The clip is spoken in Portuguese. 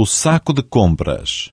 o saco de compras.